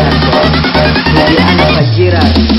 Πέρασε. Γιατί αν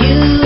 you.